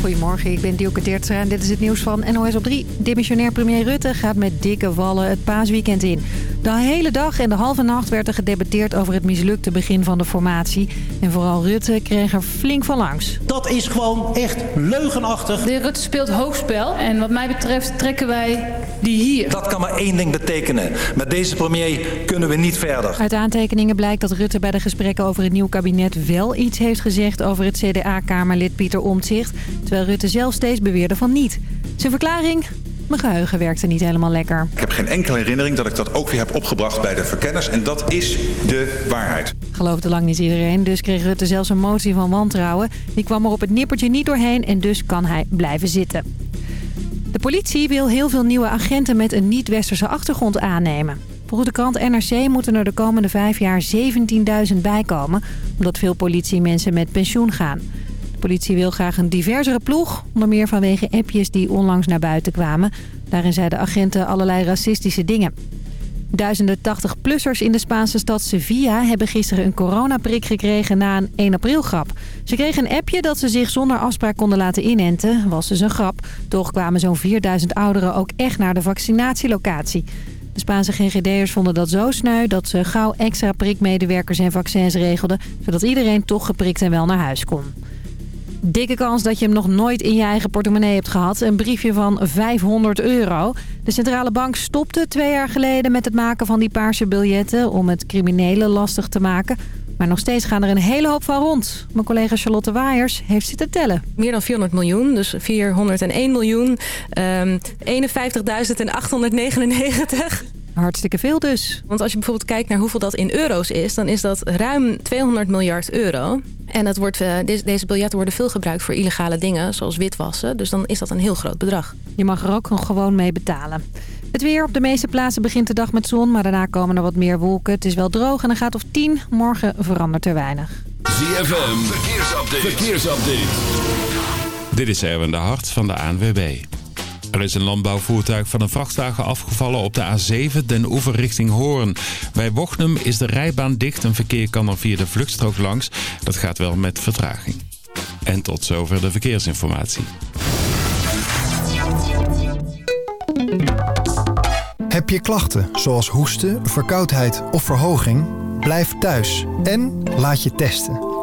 Goedemorgen, ik ben Dielke Teertstra en dit is het nieuws van NOS op 3. Demissionair premier Rutte gaat met dikke wallen het paasweekend in. De hele dag en de halve nacht werd er gedebatteerd over het mislukte begin van de formatie. En vooral Rutte kreeg er flink van langs. Dat is gewoon echt leugenachtig. De Rutte speelt hoogspel en wat mij betreft trekken wij die hier. Dat kan maar één ding betekenen. Met deze premier kunnen we niet verder. Uit aantekeningen blijkt dat Rutte bij de gesprekken over het nieuw kabinet wel iets heeft gezegd over het CDA-kamerlid Pieter Omtzigt. Terwijl Rutte zelf steeds beweerde van niet. Zijn verklaring? Mijn geheugen werkte niet helemaal lekker. Ik heb geen enkele herinnering dat ik dat ook weer heb opgebracht bij de verkenners. En dat is de waarheid. Geloofde lang niet iedereen, dus kreeg Rutte zelfs een motie van wantrouwen. Die kwam er op het nippertje niet doorheen en dus kan hij blijven zitten. De politie wil heel veel nieuwe agenten met een niet-westerse achtergrond aannemen. Volgens de krant NRC moeten er de komende vijf jaar 17.000 bijkomen... omdat veel politiemensen met pensioen gaan. De politie wil graag een diversere ploeg, onder meer vanwege appjes die onlangs naar buiten kwamen. Daarin zeiden agenten allerlei racistische dingen. Duizenden 80-plussers in de Spaanse stad Sevilla hebben gisteren een coronaprik gekregen na een 1 april grap. Ze kregen een appje dat ze zich zonder afspraak konden laten inenten, was dus een grap. Toch kwamen zo'n 4000 ouderen ook echt naar de vaccinatielocatie. De Spaanse GGD'ers vonden dat zo sneu dat ze gauw extra prikmedewerkers en vaccins regelden... zodat iedereen toch geprikt en wel naar huis kon. Dikke kans dat je hem nog nooit in je eigen portemonnee hebt gehad. Een briefje van 500 euro. De centrale bank stopte twee jaar geleden met het maken van die paarse biljetten... om het criminelen lastig te maken. Maar nog steeds gaan er een hele hoop van rond. Mijn collega Charlotte Waaiers heeft zitten tellen. Meer dan 400 miljoen, dus 401 miljoen. Um, 51.899. Hartstikke veel dus. Want als je bijvoorbeeld kijkt naar hoeveel dat in euro's is... dan is dat ruim 200 miljard euro. En dat wordt, uh, deze, deze biljetten worden veel gebruikt voor illegale dingen... zoals witwassen. Dus dan is dat een heel groot bedrag. Je mag er ook nog gewoon mee betalen. Het weer op de meeste plaatsen begint de dag met zon... maar daarna komen er wat meer wolken. Het is wel droog en dan gaat of 10. Morgen verandert er weinig. ZFM, verkeersupdate. verkeersupdate. Dit is Erwin de Hart van de ANWB. Er is een landbouwvoertuig van een vrachtwagen afgevallen op de A7 den oever richting Hoorn. Bij Wochnum is de rijbaan dicht en verkeer kan er via de vluchtstrook langs. Dat gaat wel met vertraging. En tot zover de verkeersinformatie. Heb je klachten zoals hoesten, verkoudheid of verhoging? Blijf thuis en laat je testen.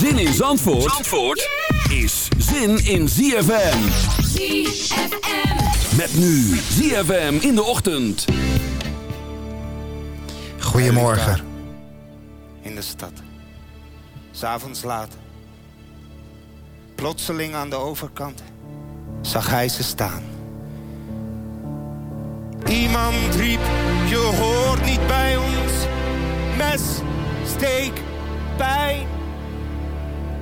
Zin in Zandvoort, Zandvoort is zin in ZFM. ZFM. Met nu ZFM in de ochtend. Goedemorgen. In de stad. S'avonds laat. Plotseling aan de overkant zag hij ze staan. Iemand riep, je hoort niet bij ons. Mes, steek, pijn.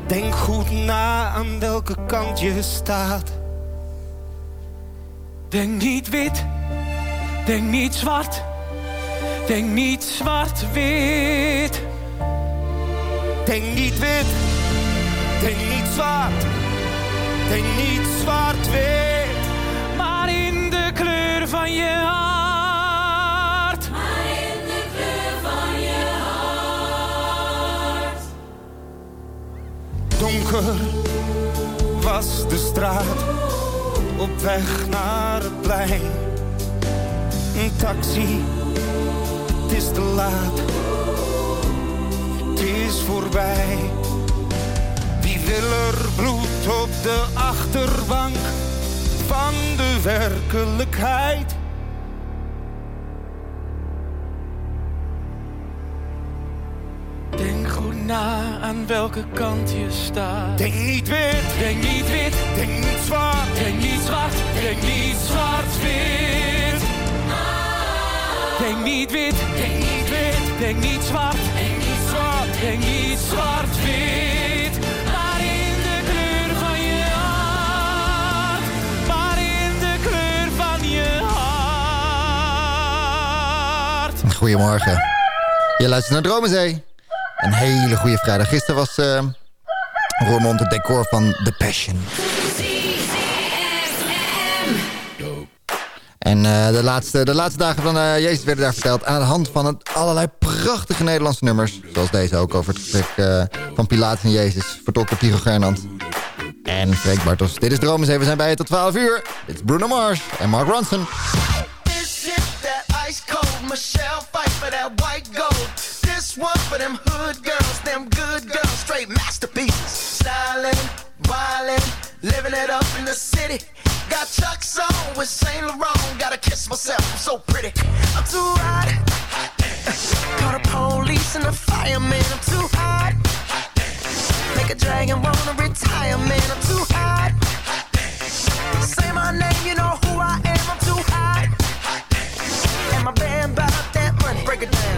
Denk goed na aan welke kant je staat. Denk niet wit, denk niet zwart. Denk niet zwart-wit. Denk niet wit, denk niet zwart. Denk niet zwart-wit. Maar in de kleur van je hart. Donker was de straat. Op weg naar het plein. Een taxi het is te laat. Het is voorbij. Wie wil er bloed op de achterbank van de werkelijkheid? Na aan welke kant je staat. Denk niet wit, Denk niet wit, denk niet zwart. denk niet zwart, denk niet zwart-wit. Denk niet wit, Denk niet wit, denk niet zwart, denk niet zwart. denk niet zwart-wit. Maar in de kleur van je hart, maar in de kleur van je hart. Goedemorgen. Je luistert naar Dromenzee. Een hele goede vrijdag. Gisteren was Roermond het decor van The Passion. En eh, de, laatste, de laatste dagen van eh, Jezus werden daar verteld... aan de hand van het allerlei prachtige Nederlandse nummers. Zoals deze ook over het gesprek van Pilatus en Jezus... vertolkt door Tigo Gernand. En Freek Bartels. Dit is Dromenzee. We zijn bij je tot 12 uur. Dit is Bruno Mars en Mark Ronson. One for them hood girls, them good girls, straight masterpieces. Styling, wildin', living it up in the city. Got Chuck's on with Saint Laurent. Gotta kiss myself, I'm so pretty. I'm too hot. Call the police and the fireman. I'm too hot. Make a dragon wanna retire, man. I'm too hot. Say my name, you know who I am. I'm too hot. And my band bought that money. Break it down.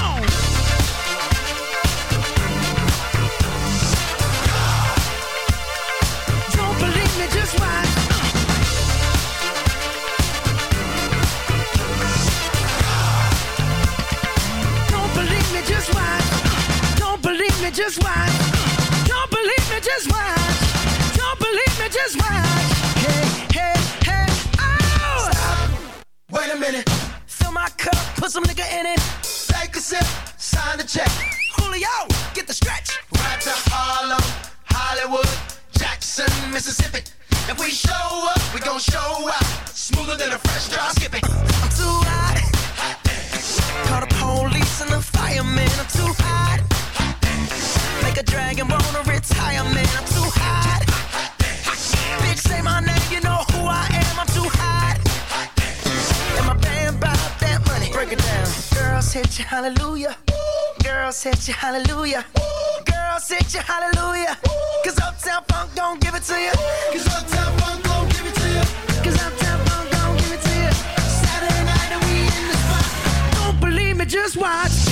Me, just watch. Don't believe me, just watch. Don't believe me, just watch. Hey, hey, hey, oh! Stop. Wait a minute. Fill my cup, put some nigga in it. Take a sip, sign the check. Julio, get the stretch. Right to Harlem, Hollywood, Jackson, Mississippi. If we show up, we gon' show up. Smoother than a fresh drop. Skip it. I'm too hot. Dragon wanna retire. I'm too hot. Bitch, say my name, you know who I am. I'm too hot. And my band bought that money. Break it down. Girls hit you, hallelujah. Girls hit you, hallelujah. Girls hit you, hallelujah. Cause Uptown Funk don't give it to you. Cause Uptown Funk don't give it to you. Cause Uptown Funk don't give it to you. Saturday night and we in the spot. Don't believe me, just watch.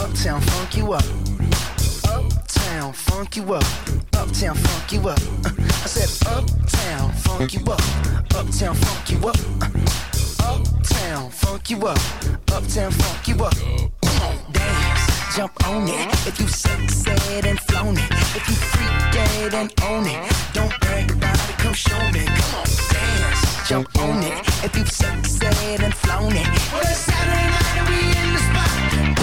Uptown, funk you up. Uptown, funk you up. Uptown, funk you up. Uh, I said, Uptown, funk you up. Uptown, funk you up. Uh, Uptown, funk you up. Uptown, funk you up. Come on, dance, jump on it. If you sexed and flown it. If you freak dead and own it. Don't brag about it, come show me. Come on, dance, jump on it. If you sexed and flown it. Well, it's Saturday night and we in the spot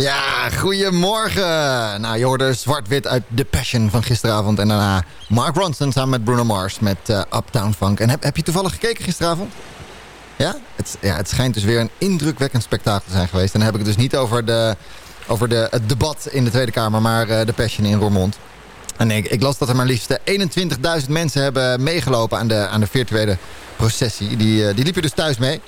Ja, goedemorgen. Nou, je hoorde zwart-wit uit The Passion van gisteravond. En daarna Mark Ronson samen met Bruno Mars met uh, Uptown Funk. En heb, heb je toevallig gekeken gisteravond? Ja? Het, ja? het schijnt dus weer een indrukwekkend spektakel te zijn geweest. En dan heb ik het dus niet over, de, over de, het debat in de Tweede Kamer... maar uh, The Passion in Roermond. En ik, ik las dat er maar liefst 21.000 mensen hebben meegelopen aan de, aan de virtuele processie. Die, die liepen dus thuis mee.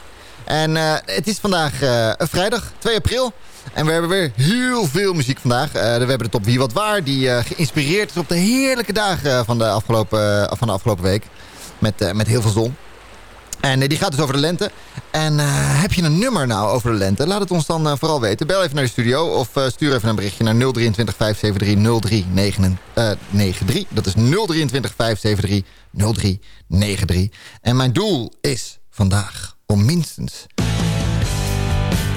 En het is vandaag vrijdag, 2 april... En we hebben weer heel veel muziek vandaag. Uh, we hebben de top Wie Wat Waar, die geïnspireerd is op de heerlijke dagen van de afgelopen, van de afgelopen week. Met, met heel veel zon. En die gaat dus over de lente. En heb je een nummer nou over de lente? Laat het ons dan vooral weten. Bel even naar de studio of stuur even een berichtje naar 023 573 0393. Dat is 023 573 0393. En mijn doel is vandaag om minstens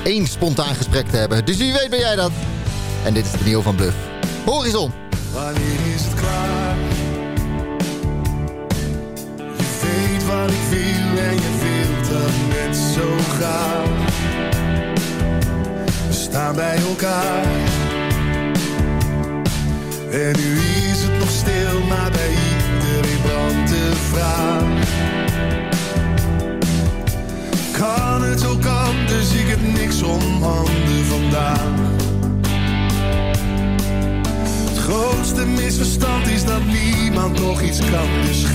één spontaan gesprek te hebben. Dus wie weet ben jij dat. En dit is de nieuw van Bluff. Horizon. Wanneer is het klaar? Je weet wat ik wil en je wilt dat net zo graag. We staan bij elkaar. En nu is het nog stil, maar bij iedereen brandt de vraag. Kan het ook anders, ik heb niks om handen vandaag. Het grootste misverstand is dat niemand nog iets kan, dus.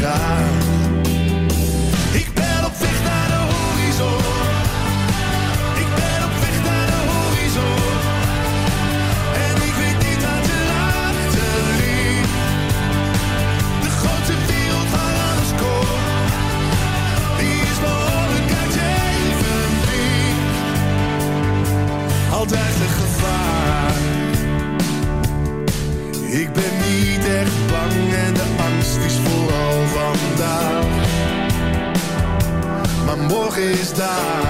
Maar morgen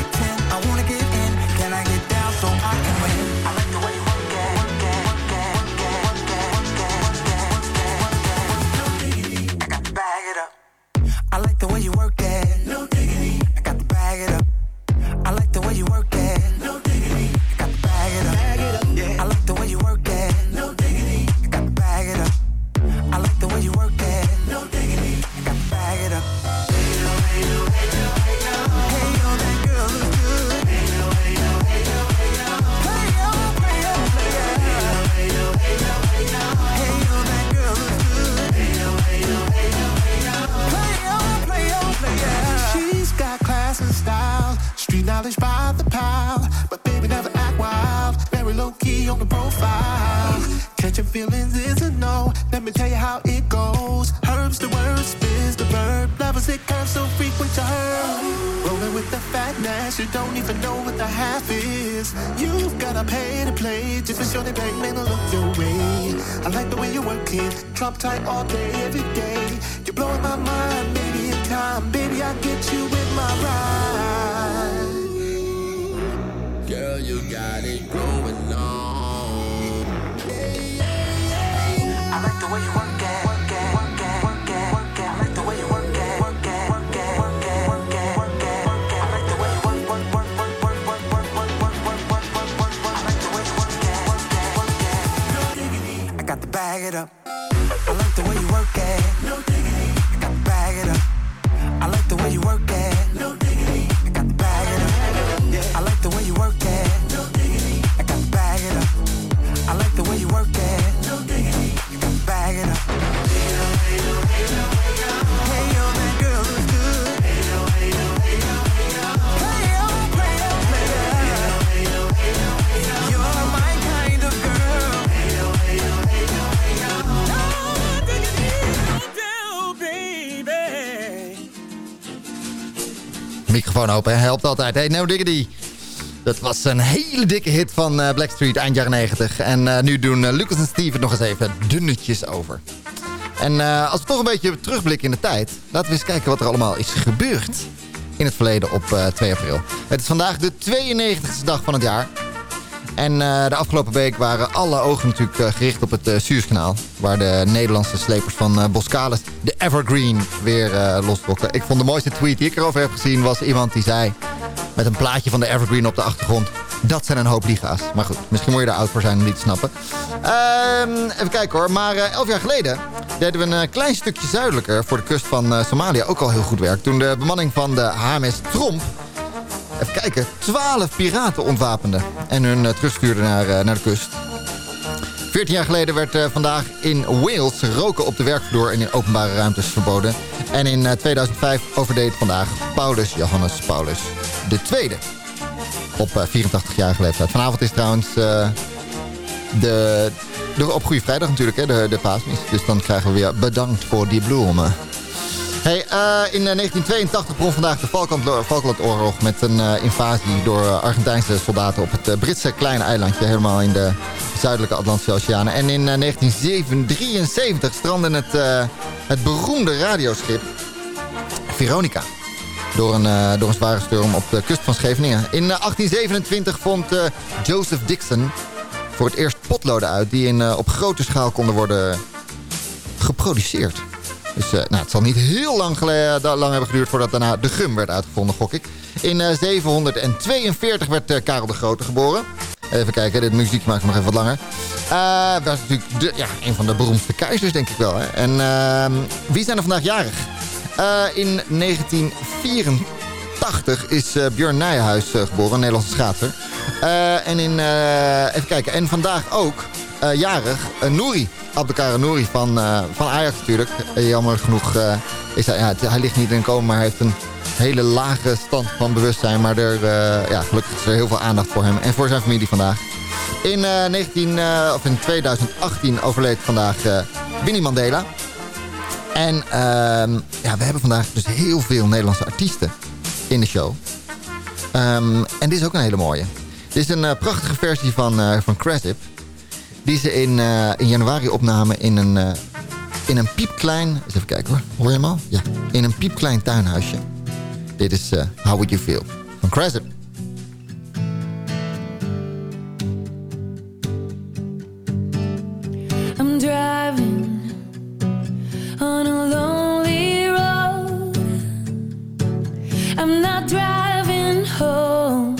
tight all day. Microfoon open, helpt altijd. Hey, no diggity. Dat was een hele dikke hit van eh, Blackstreet eind jaren 90. En eh, nu doen eh, Lucas en Steve het nog eens even dunnetjes over. En als we toch een beetje terugblikken in de tijd... laten we eens kijken wat er allemaal is gebeurd in het verleden op eh, 2 april. Het is vandaag de 92e dag van het jaar. En de afgelopen week waren alle ogen natuurlijk gericht op het Suezkanaal. Waar de Nederlandse slepers van Boskalis de Evergreen weer lostrokken. Ik vond de mooiste tweet die ik erover heb gezien was iemand die zei... met een plaatje van de Evergreen op de achtergrond... dat zijn een hoop liga's. Maar goed, misschien moet je er oud voor zijn om die te snappen. Ehm, even kijken hoor. Maar eh, elf jaar geleden deden we een eh, klein stukje zuidelijker... voor de kust van eh, Somalia ook al heel goed werk. Toen de bemanning van de HMS Tromp even kijken, 12 piraten ontwapende en hun uh, terugstuurde naar, uh, naar de kust. 14 jaar geleden werd uh, vandaag in Wales roken op de werkvloer en in openbare ruimtes verboden. En in 2005 overdeed vandaag Paulus Johannes Paulus de tweede. Op 84-jarige leeftijd. Vanavond is trouwens de, de, op Goede Vrijdag natuurlijk, hè, de, de paasmis. Dus dan krijgen we weer bedankt voor die bloemen. Hey, uh, in 1982 begon vandaag de Falkland, Falklandoorlog met een invasie door Argentijnse soldaten op het Britse kleine eilandje, helemaal in de zuidelijke Atlantische Oceaan. En in 1973 strandde het, het beroemde radioschip Veronica door een, door een zware storm op de kust van Scheveningen. In 1827 vond Joseph Dixon voor het eerst potloden uit die in, op grote schaal konden worden geproduceerd. Dus nou, het zal niet heel lang, lang hebben geduurd voordat daarna de gum werd uitgevonden, gok ik. In uh, 742 werd Karel de Grote geboren. Even kijken, dit muziek maakt nog even wat langer. Was natuurlijk de, ja, een van de beroemdste keizers, denk ik wel. Hè? En ehm, wie zijn er vandaag jarig? In 1984 is Björn Nijenhuis geboren, een Nederlandse schaatser. en in, even kijken, en vandaag ook jarig Nouri. Abdelkader Nouri van, uh, van Ajax natuurlijk. Uh, jammer genoeg uh, is hij, ja, hij ligt niet in komen, maar hij heeft een hele lage stand van bewustzijn. Maar er, ja, gelukkig is er heel veel aandacht voor hem en voor zijn familie vandaag. In, 19, of in 2018 overleed vandaag Winnie Mandela. En ehm, ja, we hebben vandaag dus heel veel Nederlandse artiesten in de show. Um, en dit is ook een hele mooie. Dit is een prachtige versie van, van Crasip. Die ze in, uh, in januari opnamen in een, uh, in een piepklein... Eens even kijken hoor. Hoor je hem al? Ja. In een piepklein tuinhuisje. Dit is uh, How Would You Feel van Crescent. On a lonely road. I'm not driving home.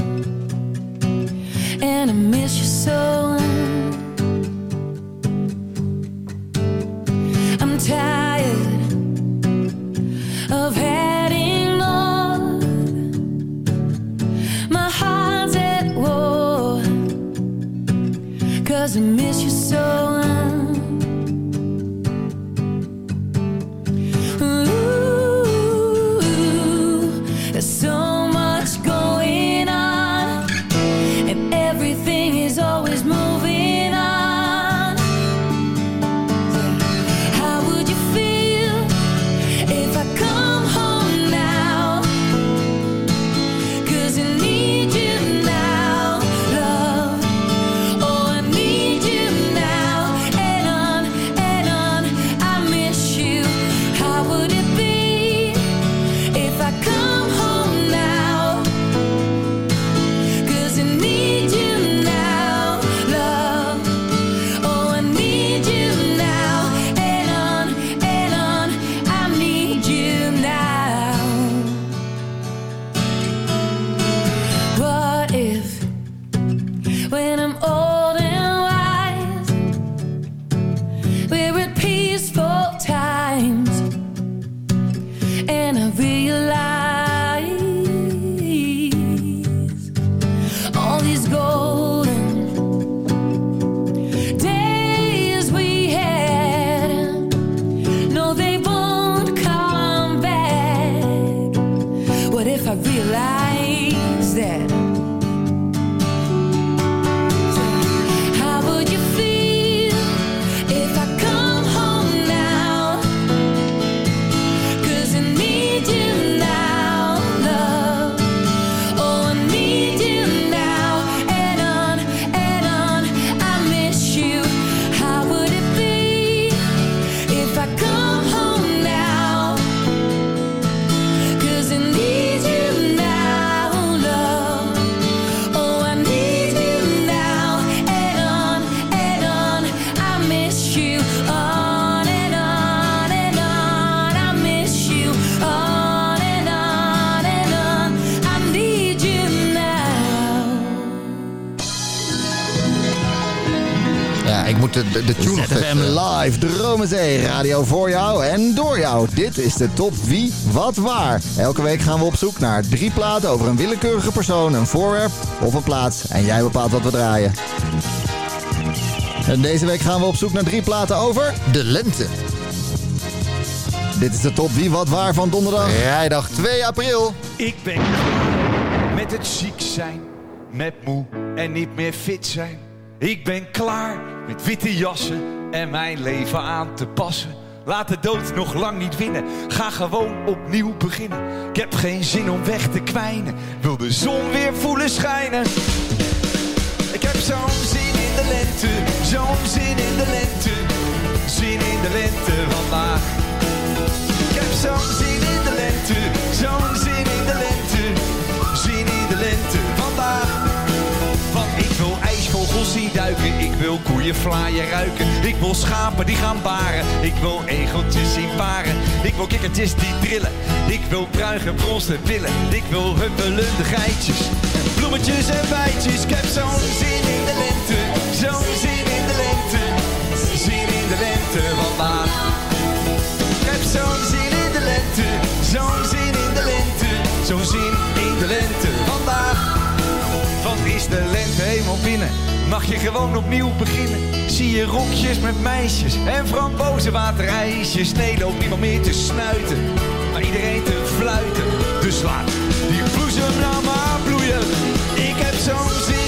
And I miss you so I'm tired of heading north. My heart's at war. Cause I miss you so. Moet de, de, tune ZFM live, Dromenzee, radio voor jou en door jou. Dit is de top wie, wat, waar. Elke week gaan we op zoek naar drie platen over een willekeurige persoon, een voorwerp of een plaats. En jij bepaalt wat we draaien. En deze week gaan we op zoek naar drie platen over... De lente. Dit is de top wie, wat, waar van donderdag. Vrijdag 2 april. Ik ben met het ziek zijn, met moe en niet meer fit zijn. Ik ben klaar met witte jassen en mijn leven aan te passen. Laat de dood nog lang niet winnen, ga gewoon opnieuw beginnen. Ik heb geen zin om weg te kwijnen, wil de zon weer voelen schijnen. Ik heb zo'n zin in de lente, zo'n zin in de lente. Zin in de lente vandaag. Ik heb zo'n zin in de lente, zo'n zin in de lente. IJsvogels zien duiken, ik wil koeien vlaaien ruiken. Ik wil schapen die gaan baren, ik wil egeltjes zien paren. Ik wil kikkertjes die trillen, ik wil bruige bronzen pillen. Ik wil huppelende geitjes, bloemetjes en bijtjes. Ik heb zo'n zin in de lente, zo'n zin in de lente. Zin in de lente vandaag. Ik heb zo'n zin in de lente, zo'n zin in de lente, zo'n zin in de lente vandaag. Is de lente helemaal binnen, mag je gewoon opnieuw beginnen. Zie je rokjes met meisjes en frambozenwaterijsjes. Nee, loopt niemand meer te snuiten, maar iedereen te fluiten. Dus laat die bloesem nou maar bloeien. Ik heb zo'n zin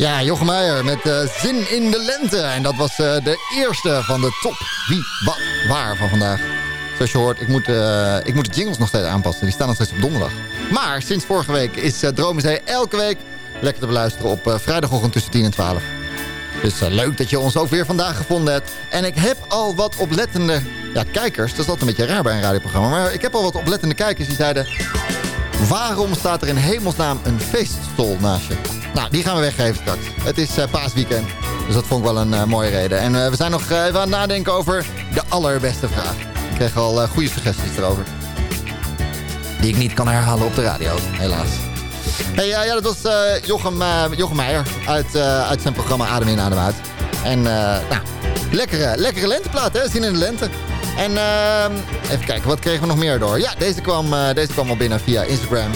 Ja, Jochem Meijer met eh, Zin in de Lente. En dat was eh, de eerste van de top wie, wat, waar van vandaag. Zoals je hoort, ik moet, eh, ik moet de jingles nog steeds aanpassen. Die staan nog steeds op donderdag. Maar sinds vorige week is uh, Dromenzee elke week lekker te beluisteren op vrijdagochtend tussen 10 en 12. Dus leuk dat je ons ook weer vandaag gevonden hebt. En ik heb al wat oplettende ja, kijkers. Dat is altijd een beetje raar bij een radioprogramma. Maar ik heb al wat oplettende kijkers die zeiden... Waarom staat er in hemelsnaam een feeststol naast je? Nou, die gaan we weggeven straks. Het is eh, paasweekend, dus dat vond ik wel een eh, mooie reden. En eh, we zijn nog even aan het nadenken over de allerbeste vraag. Ik kreeg al goede suggesties erover. Die ik niet kan herhalen op de radio, helaas. Hey, ja, dat was Jochem, Jochem Meijer uit, uit zijn programma Adem in, Adem uit. En nou, lekkere, lekkere lenteplaat, hè? Zin in de lente. En ehm, even kijken, wat kregen we nog meer door? Ja, deze kwam, deze kwam al binnen via Instagram.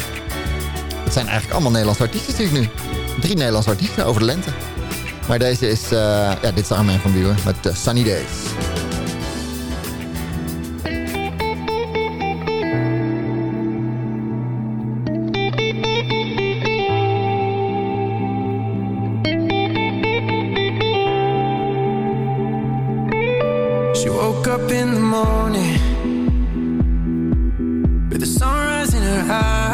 Het zijn eigenlijk allemaal Nederlandse artiesten zie ik nu. Drie Nederlandse artiesten over de lente. Maar deze is, eh, ja, dit is Armin van Buren met eh, Sunny Days. Up in the morning with the sunrise in her eyes.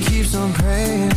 Keeps on praying.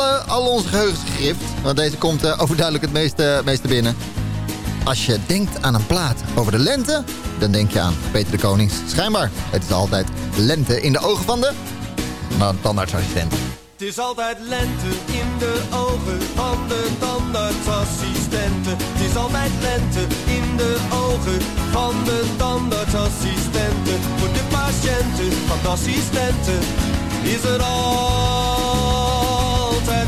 Al onze geheugens gegrift. Want deze komt eh, overduidelijk het meeste, meeste binnen. Als je denkt aan een plaat over de lente, dan denk je aan Peter de Konings. Schijnbaar, het is altijd lente in de ogen van de tandartsassistent. Het is altijd lente in de ogen van de tandartsassistenten. Het is altijd lente in de ogen van de tandartsassistenten. Voor de patiënten van de assistenten is er altijd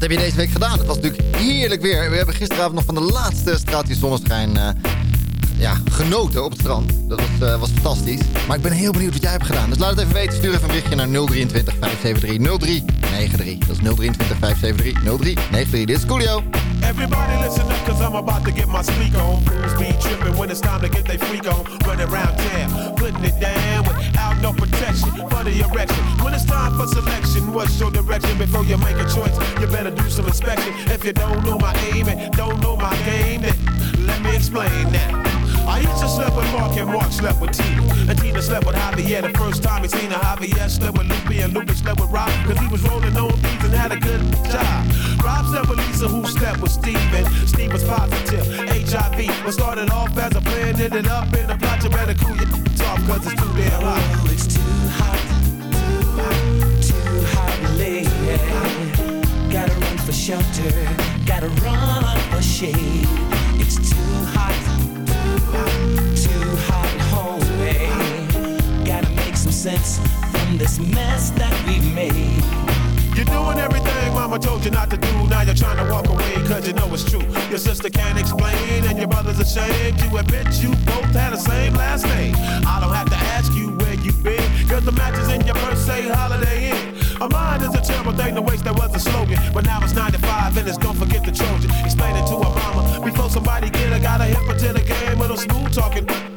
Wat heb je deze week gedaan? Het was natuurlijk heerlijk weer. We hebben gisteravond nog van de laatste straatjes zonneschijn eh, ja, genoten op het strand. Dat was, eh, was fantastisch. Maar ik ben heel benieuwd wat jij hebt gedaan. Dus laat het even weten. Stuur even een berichtje naar 023 573 0393. Dat is 023 573 0393. Dit is Coolio. Everybody listen up, cause I'm about to get my speak on. Fools be tripping when it's time to get their freak on. Running around town, putting it down without no protection for the erection. When it's time for selection, what's your direction? Before you make a choice, you better do some inspection. If you don't know my aim and don't know my game, then let me explain that. I used to slept with Mark and Mark slept with Tina. And Tina slept with Javier the first time he seen her. Javier slept with Lupe and Lupe slept with Rob. Cause he was rolling on beats and had a good job. Rob slept with Lisa who slept with Steve. And Steve was positive. HIV was started off as a plan, ended up in a plot. You better cool your off cause it's too damn hot. Oh, it's too hot, too hot, too. Gotta run for shelter, gotta run for shade. It's too hot, sense from this mess that we've made. You're doing everything mama told you not to do. Now you're trying to walk away cause you know it's true. Your sister can't explain and your brother's ashamed. You admit you both had the same last name. I don't have to ask you where you've been. Cause the matches in your purse say holiday in. A mind is a terrible thing to waste, that was a slogan. But now it's 95 and it's don't forget the Trojan. Explain it to her mama before somebody get her. Got a hip her to the game with a smooth talking.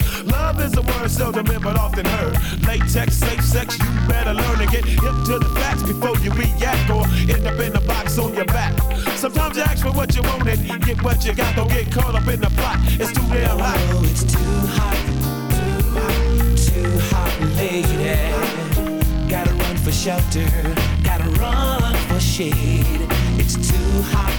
Love is a word seldom in but often heard. Latex, safe sex, you better learn to get hip to the facts before you react or end up in a box on your back. Sometimes you ask for what you want and get what you got. Don't get caught up in the plot. It's too damn hot. Oh, it's too hot, too hot, too hot, lady. Gotta run for shelter, gotta run for shade. It's too hot,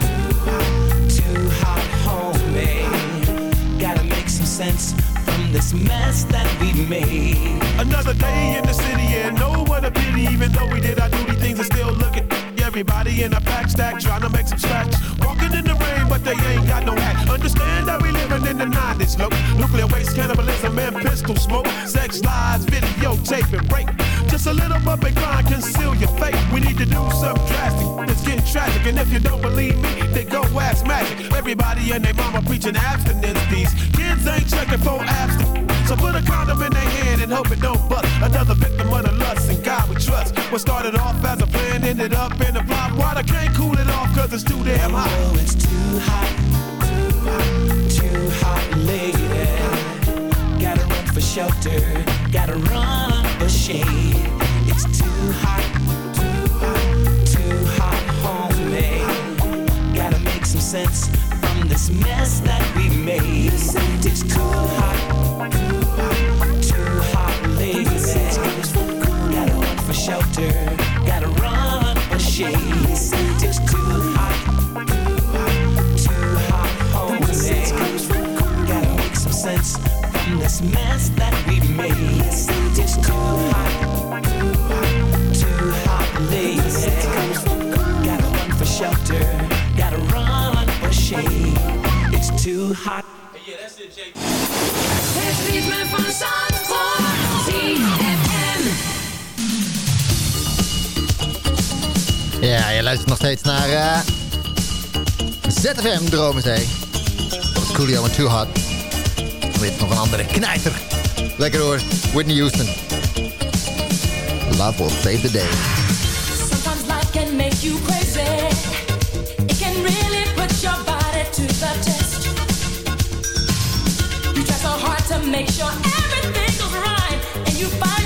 too hot, too hot, homie. Gotta make some sense from this mess that we made. Another day in the city and no one a pity. Even though we did our duty things, are still looking. Everybody in a pack stack trying to make some scratch. Walking in the rain, but they ain't got no hat. Understand that we living in the 90s, low. Nuclear waste, cannibalism, and pistol smoke. Sex lies, videotape, and rape. Just a little bump and grind, conceal your fate. We need to do something drastic. It's getting tragic, and if you don't believe me, then go ask magic. Everybody and their mama preaching abstinence. These kids ain't checking for abstinence. So put a condom in their hand and hope it don't bust. Another victim of the lust and God we trust. What started off as a plan ended up in a plot. Water can't cool it off cause it's too damn hot. Oh, it's too hot, too hot, too hot, lady. Gotta run for shelter, gotta run for shade. It's too hot, too hot, too hot, homie. Gotta make some sense from this mess that we made. It's too hot, luistert nog steeds naar eh, ZFM Dromenzee. Dat Coolio en Too Hot. Weet nog een andere knijter. Lekker hoor, Whitney Houston. Love will save the day. Sometimes life can make you crazy. It can really put your body to the test. You try so hard to make sure everything goes right, and you find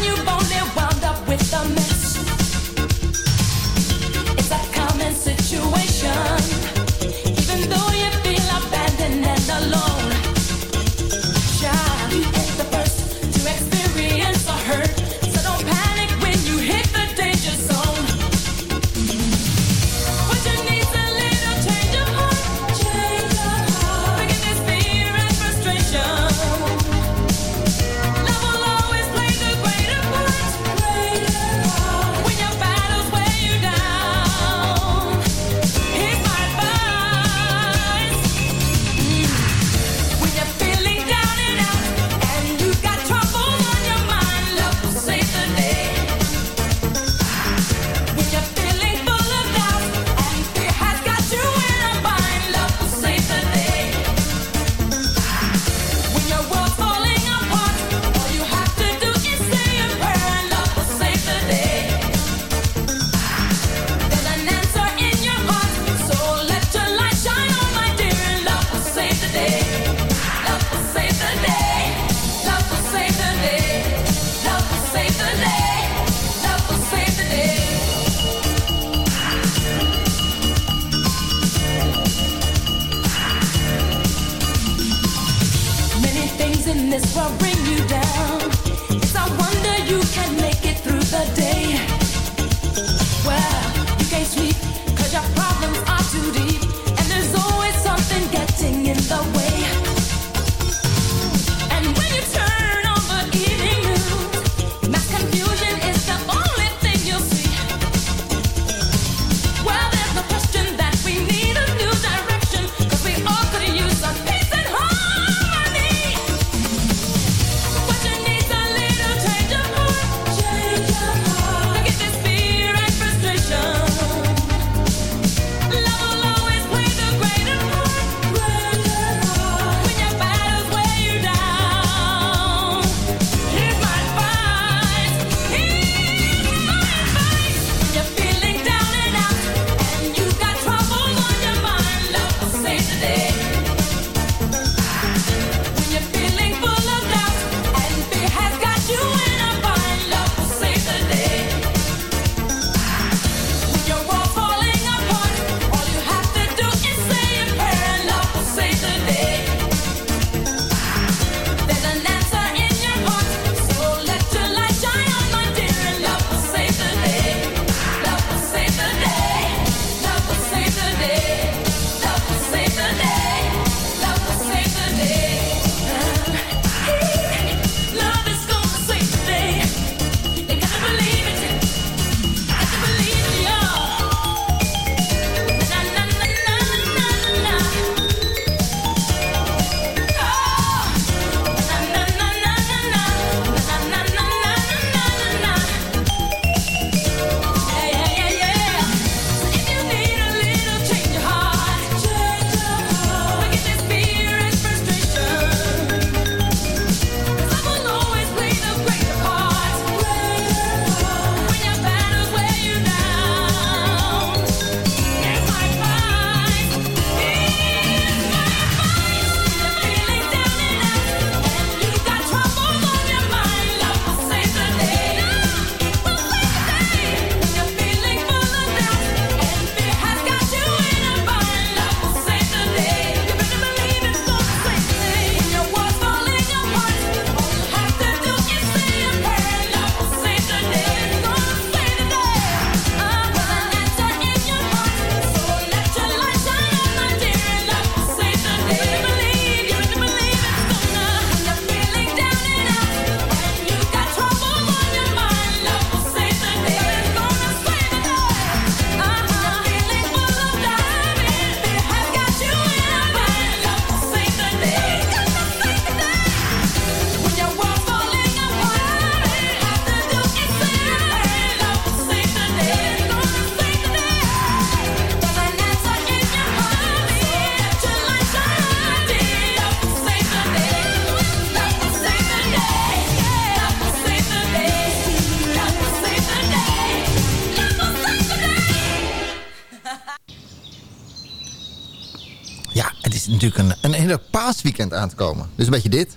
natuurlijk een, een hele paasweekend aan te komen. Dus een beetje dit.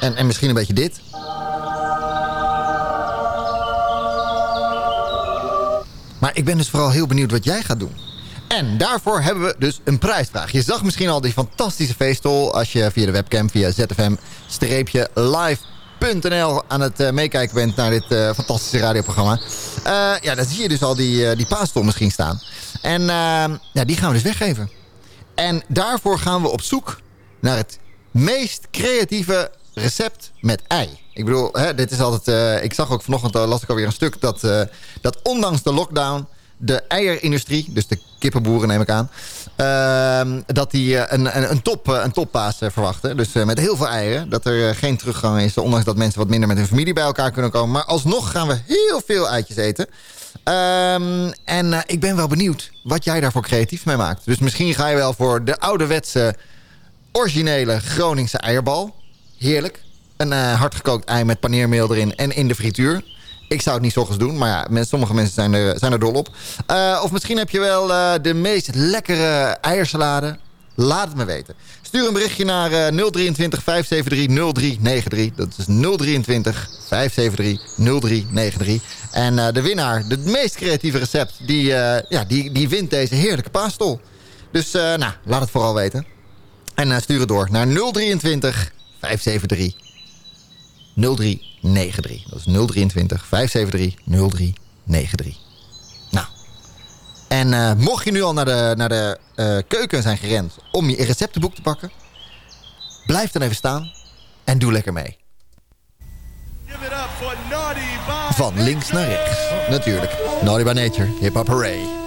En, en misschien een beetje dit. Maar ik ben dus vooral heel benieuwd wat jij gaat doen. En daarvoor hebben we dus een prijsvraag. Je zag misschien al die fantastische feestol... als je via de webcam, via zfm-live.nl aan het eh, meekijken bent... naar dit eh, fantastische radioprogramma. Eh, ja, dan zie je dus al die, die paasstol misschien staan. En ja, die gaan we dus weggeven. En daarvoor gaan we op zoek naar het meest creatieve recept met ei. Ik bedoel, hè, dit is altijd... eh, ik zag ook vanochtend, uh, las ik alweer een stuk... Dat, eh, dat ondanks de lockdown de eierindustrie, dus de kippenboeren neem ik aan... ehm, dat die eh, een, een, een, top, eh, een toppaas eh, verwachten. Dus eh, met heel veel eieren. Dat er eh, geen teruggang is. Ondanks dat mensen wat minder met hun familie bij elkaar kunnen komen. Maar alsnog gaan we heel veel eitjes eten. Ehm, en eh, ik ben wel benieuwd wat jij daarvoor creatief mee maakt. Dus misschien ga je wel voor de ouderwetse, originele Groningse eierbal. Heerlijk. Een eh, hardgekookt ei met paneermeel erin en in de frituur. Ik zou het niet s'ochtends doen, maar ja, sommige mensen zijn er, zijn er dol op. Eh, of misschien heb je wel de meest lekkere eiersalade. Laat het me weten. Stuur een berichtje naar eh, 023 573 0393. Dat is 023 573 0393. En eh, de winnaar, het meest creatieve recept, die, eh, ja, die, die wint deze heerlijke paastol. Dus eh, nou, laat het vooral weten. En stuur het door naar 023 573 0393. Dat is 023 573 0393. En eh, mocht je nu al naar de, naar de eh, keuken zijn gerend om je receptenboek te pakken... blijf dan even staan en doe lekker mee. Van links naar rechts. Natuurlijk. Naughty by Nature, Hip Hop Hooray.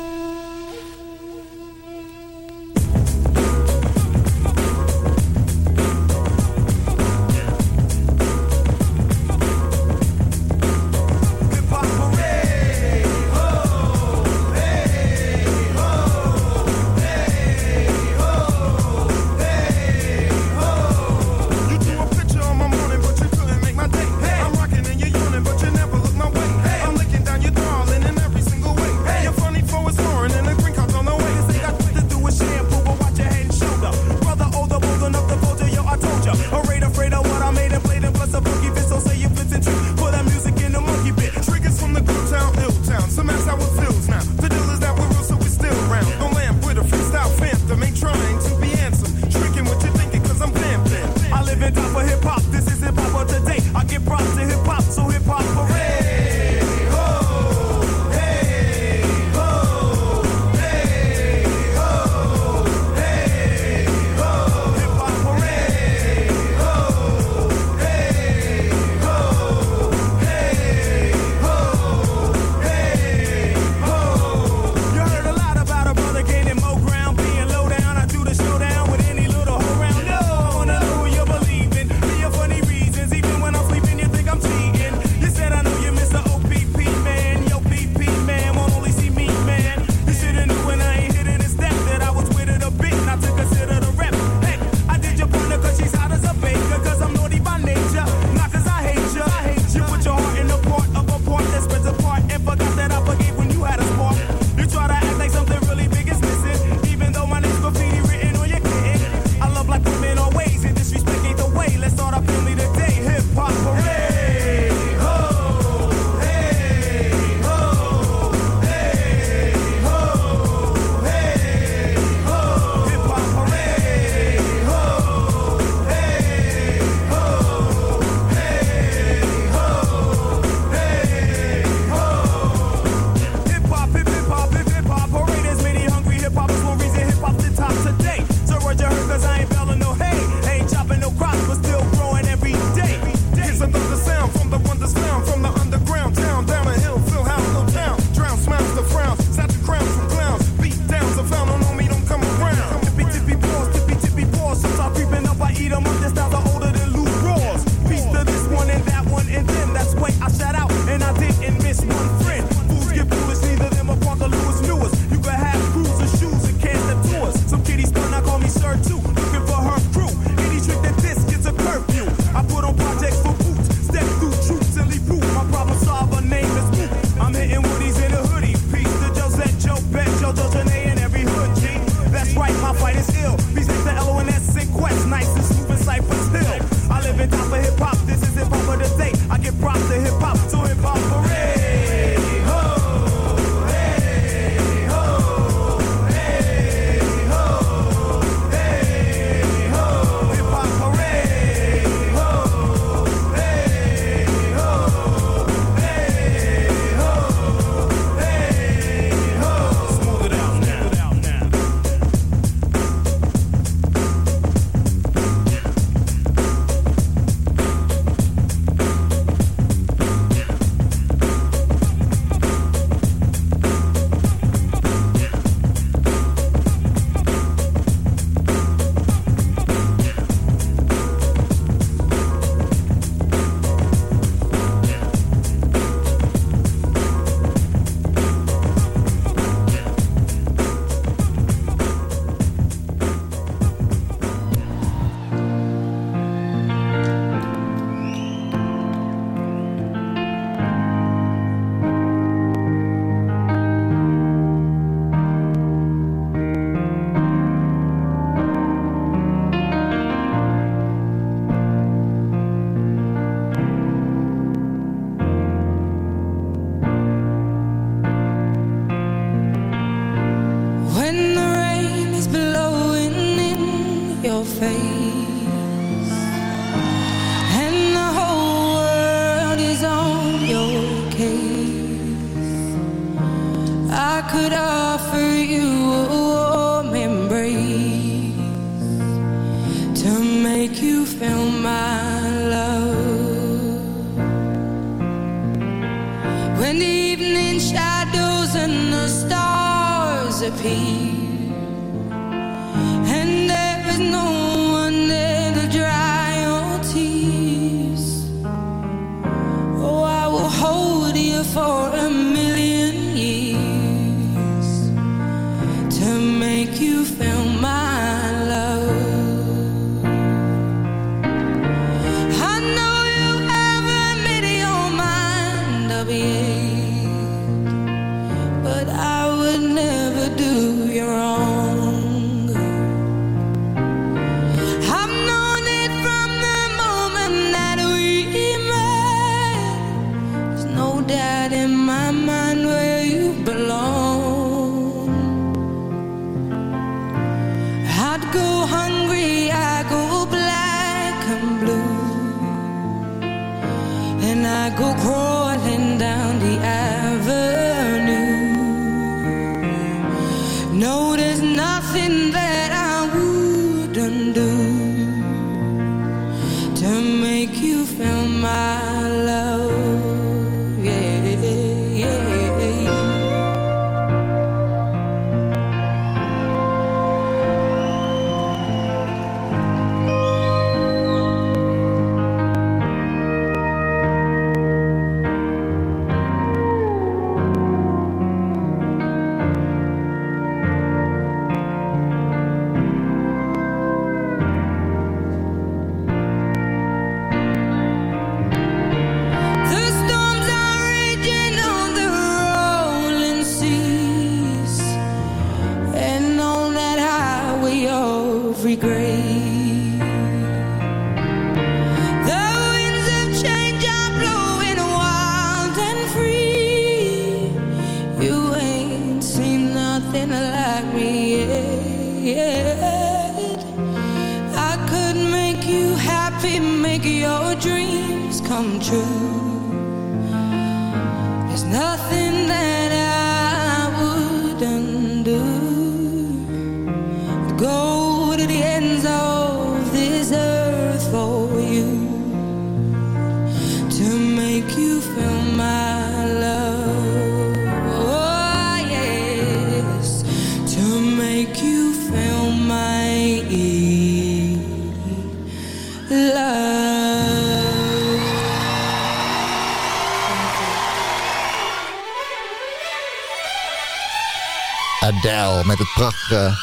Nothing Met het prachtige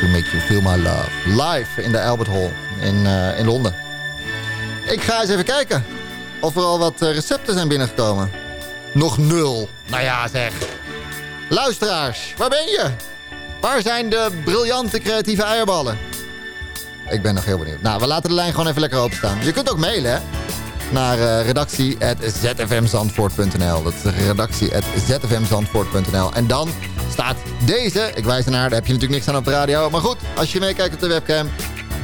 To Make You Feel My Love. Live in de Albert Hall in, eh, in Londen. Ik ga eens even kijken of er al wat eh, recepten zijn binnengekomen. Nog nul. Nou ja, zeg. Luisteraars, waar ben je? Waar zijn de briljante creatieve eierballen? Ik ben nog heel benieuwd. Nou, we laten de lijn gewoon even lekker openstaan. Je kunt ook mailen, hè? Naar uh, redactie.zfmzandvoort.nl Dat is redactie.zfmzandvoort.nl En dan staat deze, ik wijs ernaar, daar heb je natuurlijk niks aan op de radio. Maar goed, als je meekijkt op de webcam,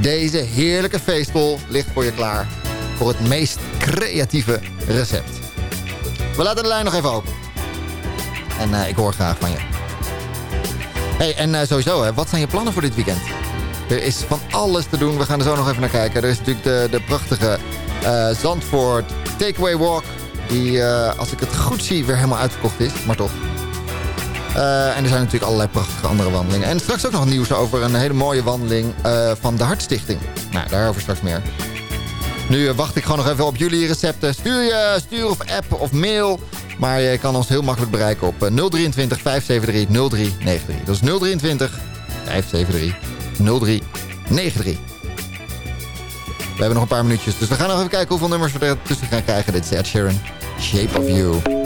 deze heerlijke feestbol ligt voor je klaar. Voor het meest creatieve recept. We laten de lijn nog even open. En uh, ik hoor graag van je. hey, en uh, sowieso, hè, wat zijn je plannen voor dit weekend? Er is van alles te doen. We gaan er zo nog even naar kijken. Er is natuurlijk de, de prachtige uh, Zandvoort Takeaway Walk. Die, als ik het goed zie, weer helemaal uitverkocht is. Maar toch. Uh, en er zijn natuurlijk allerlei prachtige andere wandelingen. En straks ook nog nieuws over een hele mooie wandeling uh, van de Hartstichting. Nou, daarover straks meer. Nu uh, wacht ik gewoon nog even op jullie recepten. Stuur je, stuur of app of mail. Maar je kan ons heel makkelijk bereiken op 023 573 0393. Dat is 023 573 0393. We hebben nog een paar minuutjes. Dus we gaan nog even kijken hoeveel nummers we er tussen gaan krijgen. Dit is Ed Sheeran. Shape of You.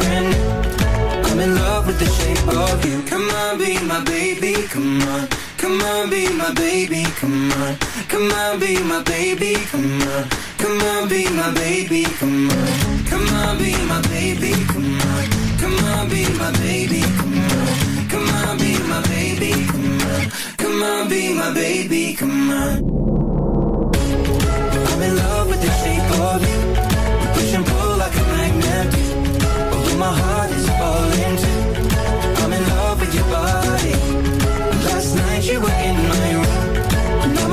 the shape of you. Come on, be my baby, come on. Come on, be my baby, come on. Come on, be my baby, come on. Come on, be my baby, come on. Come on, be my baby, come on. Come on, be my baby, come on. Come on, be my baby, come on. Come on, be my baby, come on. I'm in love with the shape of you. Push and pull like a magnet do. Although my heart is falling too.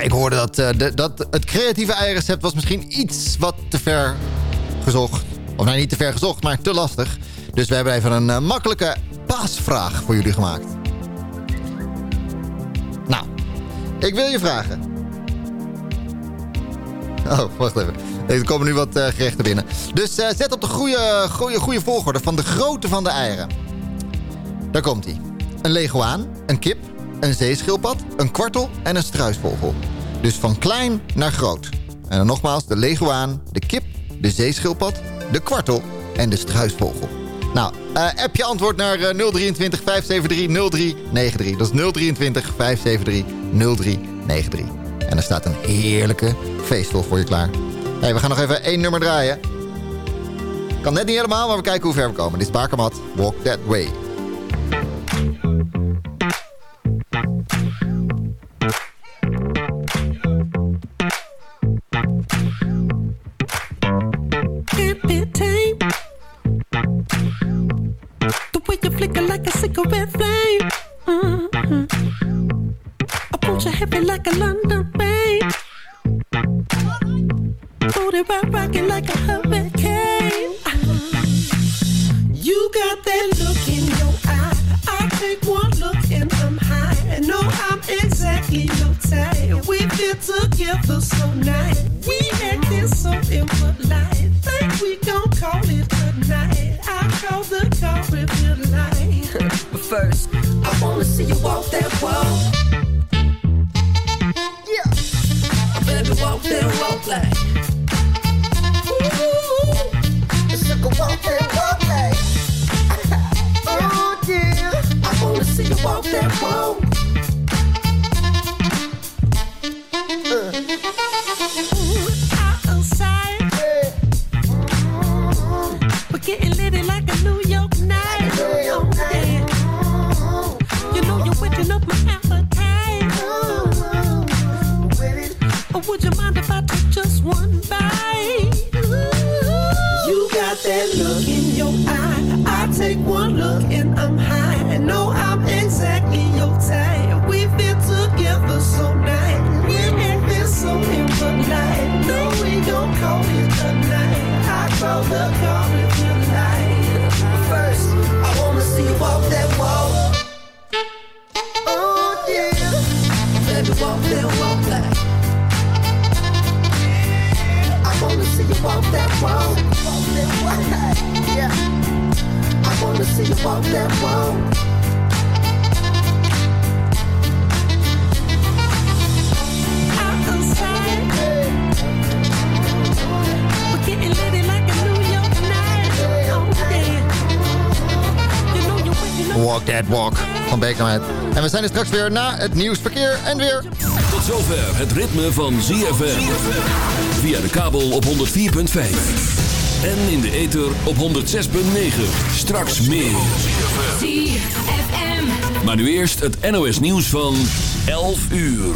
Ik hoorde dat, eh, dat het creatieve eierrecept was misschien iets wat te ver gezocht. Of niet te ver gezocht, maar te lastig. Dus we hebben even een eh, makkelijke paasvraag voor jullie gemaakt. Nou, ik wil je vragen. Oh, wacht even. Er komen nu wat eh, gerechten binnen. Dus zet op de goede, goede, goede volgorde van de grootte van de eieren. Daar komt hij. Een leguaan, een kip, een zeeschildpad, een kwartel en een struisvogel. Dus van klein naar groot. En dan nogmaals de leguaan, de kip, de zeeschildpad, de kwartel en de struisvogel. Nou, eh app je antwoord naar eh, 023 573 0393. Dat is 023 573 0393. En er staat een heerlijke feestel voor je klaar. Hey, we gaan nog even één nummer draaien. Kan net niet helemaal, maar we kijken hoe ver we komen. Dit is Bakermat, Walk That Way. First, I wanna see you walk that walk. Yeah. Baby, walk that walk like. Ooh, sugar walk that walk like. oh. I wanna see you walk that walk. En we zijn er straks weer na het nieuwsverkeer en weer. Tot zover het ritme van ZFM. Via de kabel op 104.5. En in de ether op 106.9. Straks meer. ZFM. Maar nu eerst het NOS nieuws van 11 uur.